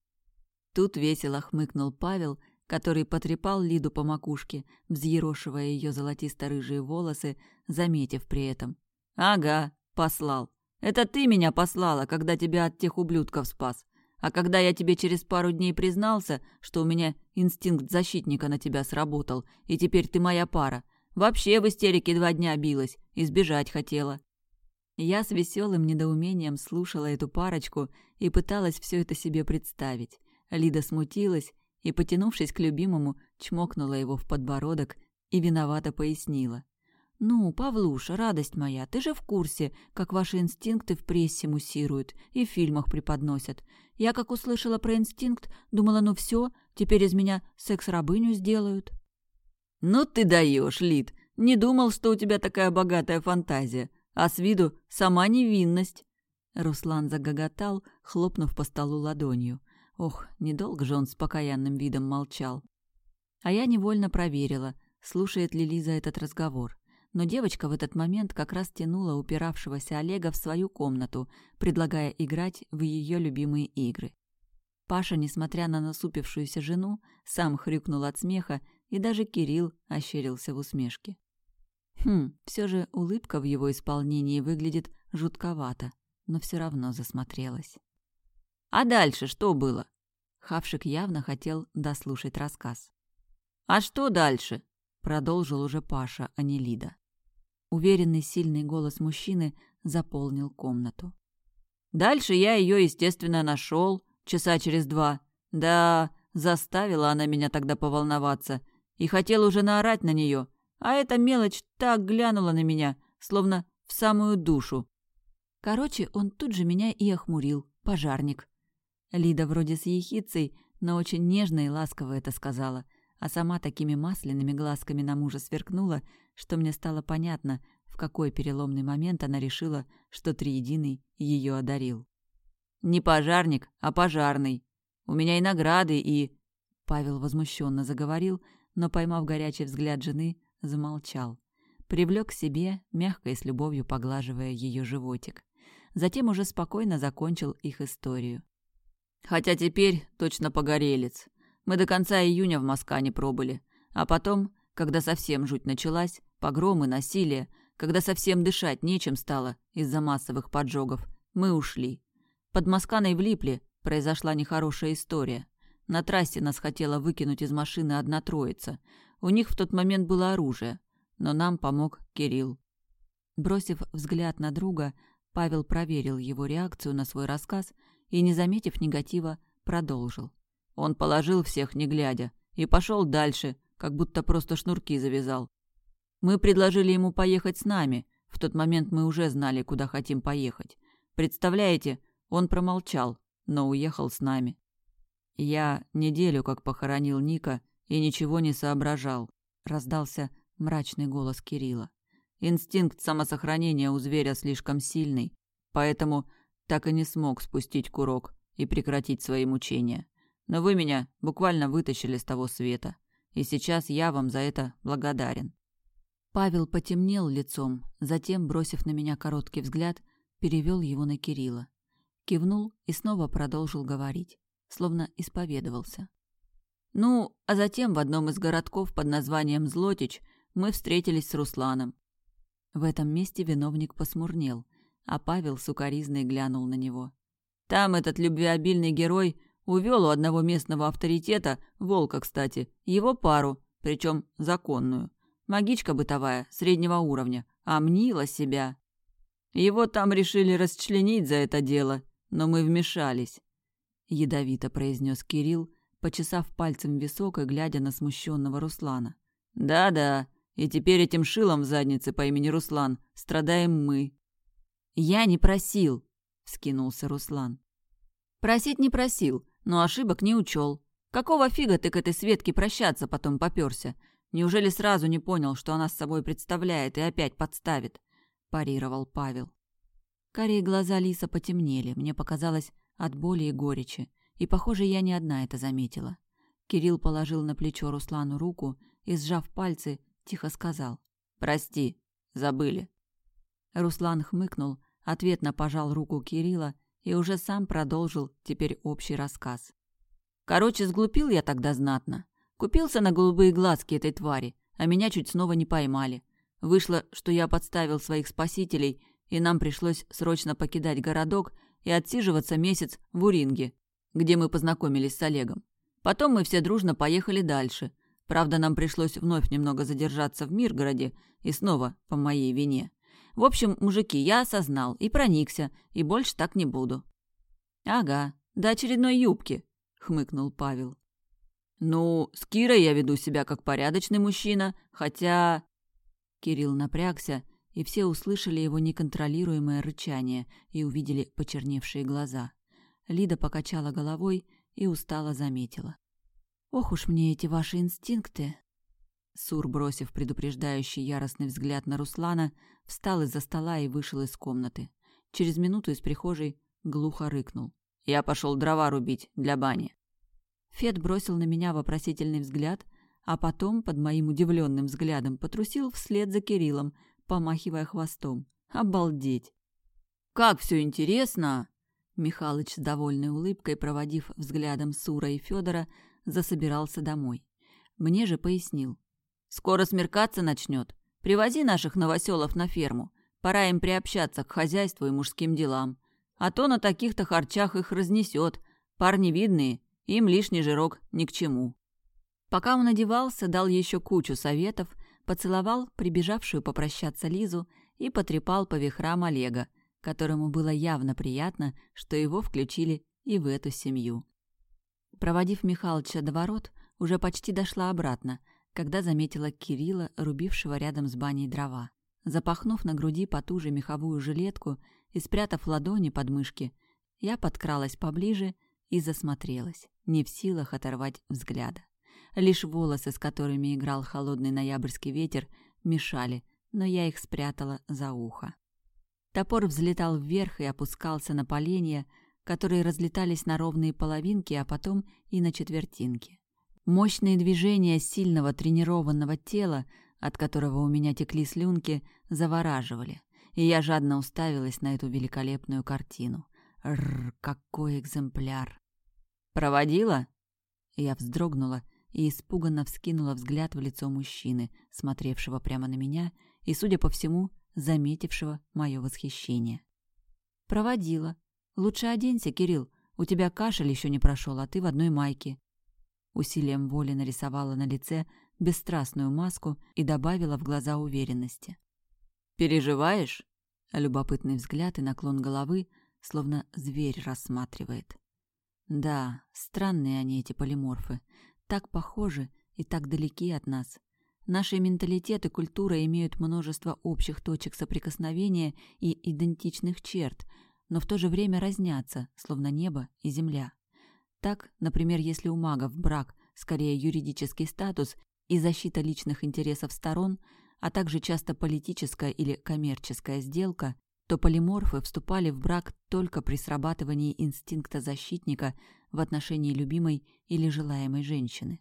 Тут весело хмыкнул Павел, который потрепал Лиду по макушке, взъерошивая ее золотисто-рыжие волосы, заметив при этом. «Ага, послал. Это ты меня послала, когда тебя от тех ублюдков спас. А когда я тебе через пару дней признался, что у меня инстинкт защитника на тебя сработал, и теперь ты моя пара, вообще в истерике два дня билась, избежать хотела». Я с веселым недоумением слушала эту парочку и пыталась все это себе представить. Лида смутилась и, потянувшись к любимому, чмокнула его в подбородок и виновато пояснила. «Ну, Павлуша, радость моя, ты же в курсе, как ваши инстинкты в прессе муссируют и в фильмах преподносят. Я, как услышала про инстинкт, думала, ну все, теперь из меня секс-рабыню сделают». «Ну ты даешь, Лид. Не думал, что у тебя такая богатая фантазия. А с виду сама невинность». Руслан загоготал, хлопнув по столу ладонью. Ох, недолго же он с покаянным видом молчал. А я невольно проверила, слушает ли Лиза этот разговор. Но девочка в этот момент как раз тянула упиравшегося Олега в свою комнату, предлагая играть в ее любимые игры. Паша, несмотря на насупившуюся жену, сам хрюкнул от смеха, и даже Кирилл ощерился в усмешке. Хм, все же улыбка в его исполнении выглядит жутковато, но все равно засмотрелась. «А дальше что было?» Хавшик явно хотел дослушать рассказ. «А что дальше?» Продолжил уже Паша, а не Лида. Уверенный сильный голос мужчины заполнил комнату. «Дальше я ее, естественно, нашел часа через два. Да, заставила она меня тогда поволноваться. И хотел уже наорать на нее, а эта мелочь так глянула на меня, словно в самую душу. Короче, он тут же меня и охмурил, пожарник. Лида вроде с ехицей, но очень нежно и ласково это сказала, а сама такими масляными глазками на мужа сверкнула, что мне стало понятно, в какой переломный момент она решила, что Триединый ее одарил. «Не пожарник, а пожарный. У меня и награды, и...» Павел возмущенно заговорил, но, поймав горячий взгляд жены, замолчал. Привлек к себе, мягко и с любовью поглаживая ее животик. Затем уже спокойно закончил их историю. Хотя теперь точно погорелец. Мы до конца июня в Маскане пробыли. А потом, когда совсем жуть началась, погромы, насилие, когда совсем дышать нечем стало из-за массовых поджогов, мы ушли. Под Масканой влипли, произошла нехорошая история. На трассе нас хотела выкинуть из машины одна троица. У них в тот момент было оружие, но нам помог Кирилл. Бросив взгляд на друга, Павел проверил его реакцию на свой рассказ и, не заметив негатива, продолжил. Он положил всех, не глядя, и пошел дальше, как будто просто шнурки завязал. Мы предложили ему поехать с нами. В тот момент мы уже знали, куда хотим поехать. Представляете, он промолчал, но уехал с нами. Я неделю как похоронил Ника и ничего не соображал. Раздался мрачный голос Кирилла. Инстинкт самосохранения у зверя слишком сильный, поэтому так и не смог спустить курок и прекратить свои мучения. Но вы меня буквально вытащили с того света, и сейчас я вам за это благодарен». Павел потемнел лицом, затем, бросив на меня короткий взгляд, перевел его на Кирилла. Кивнул и снова продолжил говорить, словно исповедовался. Ну, а затем в одном из городков под названием Злотич мы встретились с Русланом. В этом месте виновник посмурнел, а Павел сукоризной глянул на него. Там этот любвеобильный герой увел у одного местного авторитета, волка, кстати, его пару, причем законную. Магичка бытовая, среднего уровня, а себя. Его там решили расчленить за это дело, но мы вмешались. Ядовито произнес Кирилл, почесав пальцем висок и глядя на смущенного Руслана. «Да-да, и теперь этим шилом в заднице по имени Руслан страдаем мы. «Я не просил», — вскинулся Руслан. «Просить не просил, но ошибок не учел. Какого фига ты к этой Светке прощаться потом попёрся? Неужели сразу не понял, что она с собой представляет и опять подставит?» – парировал Павел. Карие глаза Лиса потемнели, мне показалось, от боли и горечи, и, похоже, я не одна это заметила. Кирилл положил на плечо Руслану руку и, сжав пальцы, тихо сказал «Прости, забыли». Руслан хмыкнул, Ответно пожал руку Кирилла и уже сам продолжил теперь общий рассказ. Короче, сглупил я тогда знатно. Купился на голубые глазки этой твари, а меня чуть снова не поймали. Вышло, что я подставил своих спасителей, и нам пришлось срочно покидать городок и отсиживаться месяц в Уринге, где мы познакомились с Олегом. Потом мы все дружно поехали дальше. Правда, нам пришлось вновь немного задержаться в Миргороде, и снова по моей вине. В общем, мужики, я осознал и проникся, и больше так не буду. Ага, до очередной юбки, хмыкнул Павел. Ну, с Кирой я веду себя как порядочный мужчина, хотя Кирилл напрягся, и все услышали его неконтролируемое рычание и увидели почерневшие глаза. Лида покачала головой и устало заметила. «Ох уж мне эти ваши инстинкты!» Сур, бросив предупреждающий яростный взгляд на Руслана, встал из-за стола и вышел из комнаты. Через минуту из прихожей глухо рыкнул. «Я пошел дрова рубить для бани». Фед бросил на меня вопросительный взгляд, а потом, под моим удивленным взглядом, потрусил вслед за Кириллом, помахивая хвостом. «Обалдеть!» «Как все интересно!» Михалыч с довольной улыбкой, проводив взглядом Сура и Федора, засобирался домой. Мне же пояснил. «Скоро смеркаться начнет. Привози наших новоселов на ферму. Пора им приобщаться к хозяйству и мужским делам. А то на таких-то харчах их разнесет. Парни видные, им лишний жирок ни к чему». Пока он одевался, дал еще кучу советов, поцеловал прибежавшую попрощаться Лизу и потрепал по вихрам Олега, которому было явно приятно, что его включили и в эту семью. Проводив Михалыча до ворот, уже почти дошла обратно, когда заметила Кирилла, рубившего рядом с баней дрова. Запахнув на груди потуже меховую жилетку и спрятав ладони под мышки, я подкралась поближе и засмотрелась, не в силах оторвать взгляда. Лишь волосы, с которыми играл холодный ноябрьский ветер, мешали, но я их спрятала за ухо. Топор взлетал вверх и опускался на поленья, которые разлетались на ровные половинки, а потом и на четвертинки. Мощные движения сильного тренированного тела, от которого у меня текли слюнки, завораживали, и я жадно уставилась на эту великолепную картину. Рр, какой экземпляр! «Проводила?» Я вздрогнула и испуганно вскинула взгляд в лицо мужчины, смотревшего прямо на меня и, судя по всему, заметившего мое восхищение. «Проводила. Лучше оденься, Кирилл. У тебя кашель еще не прошел, а ты в одной майке». Усилием воли нарисовала на лице бесстрастную маску и добавила в глаза уверенности. «Переживаешь?» Любопытный взгляд и наклон головы, словно зверь рассматривает. Да, странные они, эти полиморфы. Так похожи и так далеки от нас. Наши менталитет и культура имеют множество общих точек соприкосновения и идентичных черт, но в то же время разнятся, словно небо и земля. Так, например, если у магов брак скорее юридический статус и защита личных интересов сторон, а также часто политическая или коммерческая сделка, то полиморфы вступали в брак только при срабатывании инстинкта защитника в отношении любимой или желаемой женщины.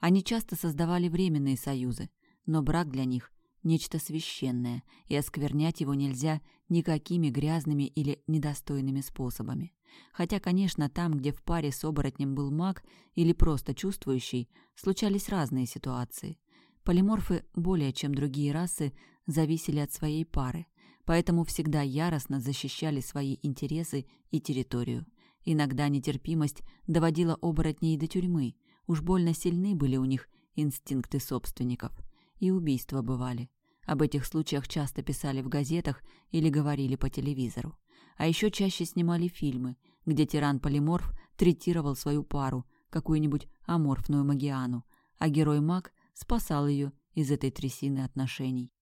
Они часто создавали временные союзы, но брак для них – нечто священное, и осквернять его нельзя никакими грязными или недостойными способами. Хотя, конечно, там, где в паре с оборотнем был маг или просто чувствующий, случались разные ситуации. Полиморфы, более чем другие расы, зависели от своей пары, поэтому всегда яростно защищали свои интересы и территорию. Иногда нетерпимость доводила оборотней до тюрьмы – Уж больно сильны были у них инстинкты собственников. И убийства бывали. Об этих случаях часто писали в газетах или говорили по телевизору. А еще чаще снимали фильмы, где тиран-полиморф третировал свою пару, какую-нибудь аморфную магиану, а герой-маг спасал ее из этой трясины отношений.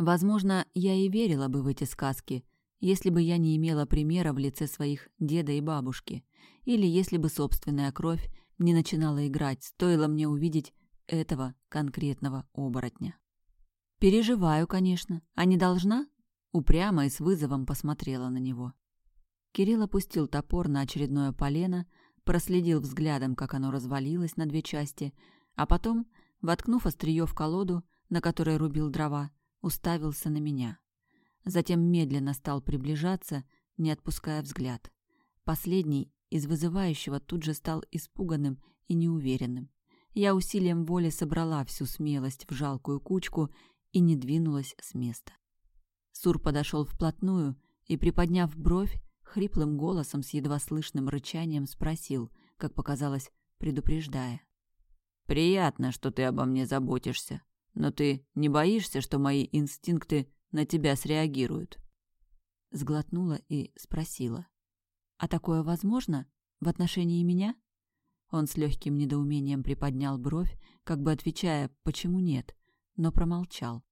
Возможно, я и верила бы в эти сказки, если бы я не имела примера в лице своих деда и бабушки, или если бы собственная кровь не начинала играть, стоило мне увидеть этого конкретного оборотня. Переживаю, конечно, а не должна? Упрямо и с вызовом посмотрела на него. Кирилл опустил топор на очередное полено, проследил взглядом, как оно развалилось на две части, а потом, воткнув острие в колоду, на которой рубил дрова, уставился на меня. Затем медленно стал приближаться, не отпуская взгляд. Последний из вызывающего тут же стал испуганным и неуверенным. Я усилием воли собрала всю смелость в жалкую кучку и не двинулась с места. Сур подошел вплотную и, приподняв бровь, хриплым голосом с едва слышным рычанием спросил, как показалось, предупреждая. «Приятно, что ты обо мне заботишься, но ты не боишься, что мои инстинкты на тебя среагируют?» Сглотнула и спросила. А такое возможно в отношении меня? Он с легким недоумением приподнял бровь, как бы отвечая, почему нет, но промолчал.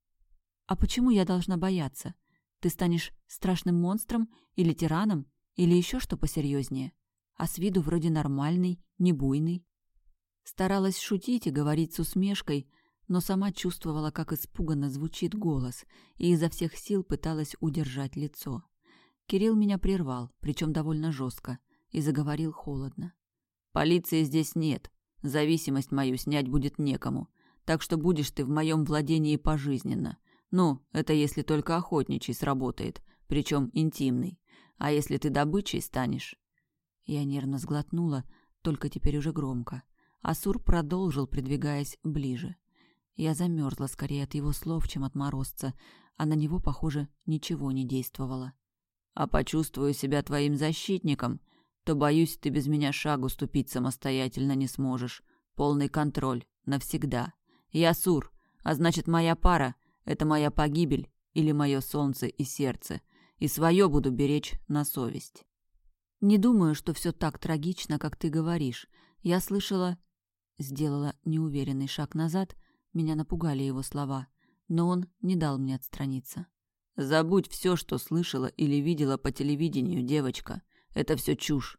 А почему я должна бояться? Ты станешь страшным монстром или тираном, или еще что посерьезнее? А с виду вроде нормальный, не буйный. Старалась шутить и говорить с усмешкой, но сама чувствовала, как испуганно звучит голос, и изо всех сил пыталась удержать лицо. Кирилл меня прервал, причем довольно жестко, и заговорил холодно. «Полиции здесь нет. Зависимость мою снять будет некому. Так что будешь ты в моем владении пожизненно. Ну, это если только охотничий сработает, причем интимный. А если ты добычей станешь?» Я нервно сглотнула, только теперь уже громко. Асур продолжил, придвигаясь ближе. Я замерзла скорее от его слов, чем от морозца, а на него, похоже, ничего не действовало а почувствую себя твоим защитником, то, боюсь, ты без меня шагу ступить самостоятельно не сможешь. Полный контроль. Навсегда. Я Сур, а значит, моя пара — это моя погибель или мое солнце и сердце. И свое буду беречь на совесть. Не думаю, что все так трагично, как ты говоришь. Я слышала... Сделала неуверенный шаг назад, меня напугали его слова, но он не дал мне отстраниться. Забудь все, что слышала или видела по телевидению, девочка. Это все чушь.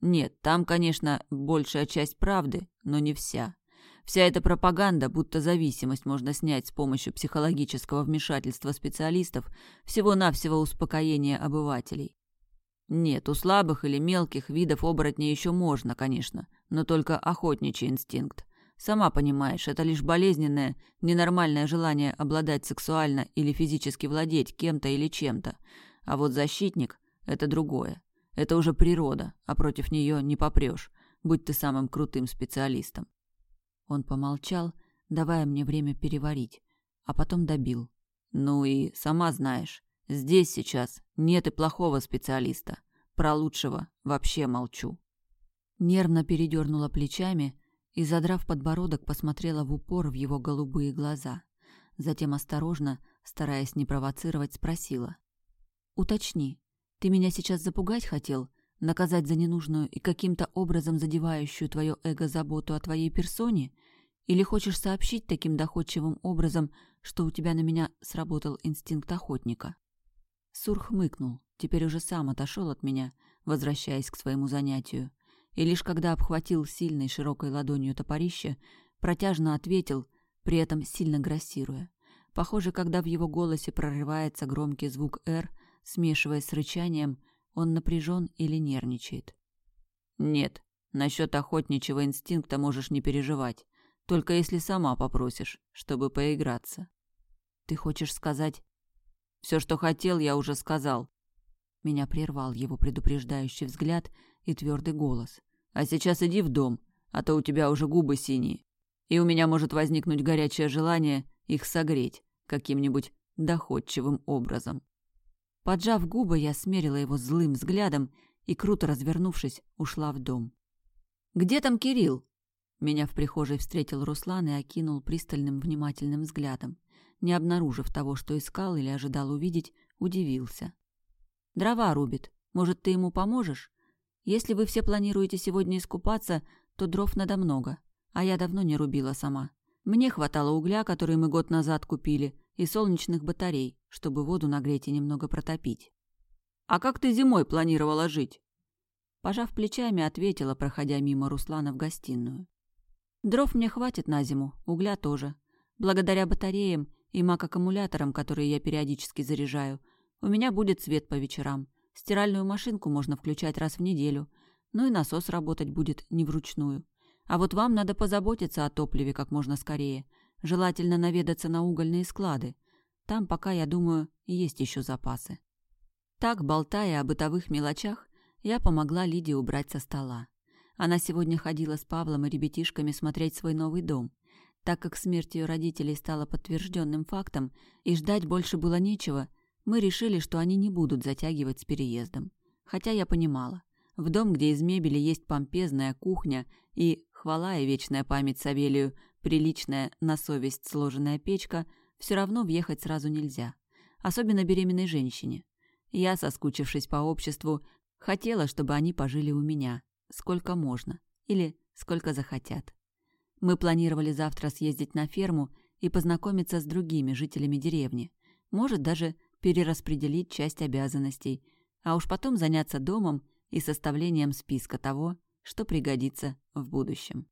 Нет, там, конечно, большая часть правды, но не вся. Вся эта пропаганда, будто зависимость можно снять с помощью психологического вмешательства специалистов, всего-навсего успокоения обывателей. Нет, у слабых или мелких видов оборотней еще можно, конечно, но только охотничий инстинкт. Сама понимаешь, это лишь болезненное, ненормальное желание обладать сексуально или физически владеть кем-то или чем-то. А вот защитник — это другое. Это уже природа, а против нее не попрешь, будь ты самым крутым специалистом. Он помолчал, давая мне время переварить, а потом добил. Ну и сама знаешь, здесь сейчас нет и плохого специалиста. Про лучшего вообще молчу. Нервно передернула плечами, и, задрав подбородок, посмотрела в упор в его голубые глаза. Затем осторожно, стараясь не провоцировать, спросила. «Уточни, ты меня сейчас запугать хотел? Наказать за ненужную и каким-то образом задевающую твое эго заботу о твоей персоне? Или хочешь сообщить таким доходчивым образом, что у тебя на меня сработал инстинкт охотника?» Сур хмыкнул, теперь уже сам отошел от меня, возвращаясь к своему занятию, и лишь когда обхватил сильной широкой ладонью топорище, протяжно ответил, при этом сильно грассируя. Похоже, когда в его голосе прорывается громкий звук «Р», смешиваясь с рычанием, он напряжен или нервничает. «Нет, насчет охотничьего инстинкта можешь не переживать, только если сама попросишь, чтобы поиграться». «Ты хочешь сказать...» «Все, что хотел, я уже сказал». Меня прервал его предупреждающий взгляд и твердый голос. «А сейчас иди в дом, а то у тебя уже губы синие, и у меня может возникнуть горячее желание их согреть каким-нибудь доходчивым образом». Поджав губы, я смерила его злым взглядом и, круто развернувшись, ушла в дом. «Где там Кирилл?» Меня в прихожей встретил Руслан и окинул пристальным внимательным взглядом. Не обнаружив того, что искал или ожидал увидеть, удивился. «Дрова рубит. Может, ты ему поможешь? Если вы все планируете сегодня искупаться, то дров надо много, а я давно не рубила сама. Мне хватало угля, который мы год назад купили, и солнечных батарей, чтобы воду нагреть и немного протопить. «А как ты зимой планировала жить?» Пожав плечами, ответила, проходя мимо Руслана в гостиную. «Дров мне хватит на зиму, угля тоже. Благодаря батареям и маг-аккумуляторам, которые я периодически заряжаю, у меня будет свет по вечерам, Стиральную машинку можно включать раз в неделю, ну и насос работать будет не вручную. А вот вам надо позаботиться о топливе как можно скорее. Желательно наведаться на угольные склады. Там пока, я думаю, есть еще запасы. Так, болтая о бытовых мелочах, я помогла Лиде убрать со стола. Она сегодня ходила с Павлом и ребятишками смотреть свой новый дом. Так как смерть ее родителей стала подтвержденным фактом, и ждать больше было нечего – мы решили, что они не будут затягивать с переездом. Хотя я понимала, в дом, где из мебели есть помпезная кухня и, хвала и вечная память Савелию, приличная на совесть сложенная печка, все равно въехать сразу нельзя. Особенно беременной женщине. Я, соскучившись по обществу, хотела, чтобы они пожили у меня. Сколько можно. Или сколько захотят. Мы планировали завтра съездить на ферму и познакомиться с другими жителями деревни. Может даже перераспределить часть обязанностей, а уж потом заняться домом и составлением списка того, что пригодится в будущем.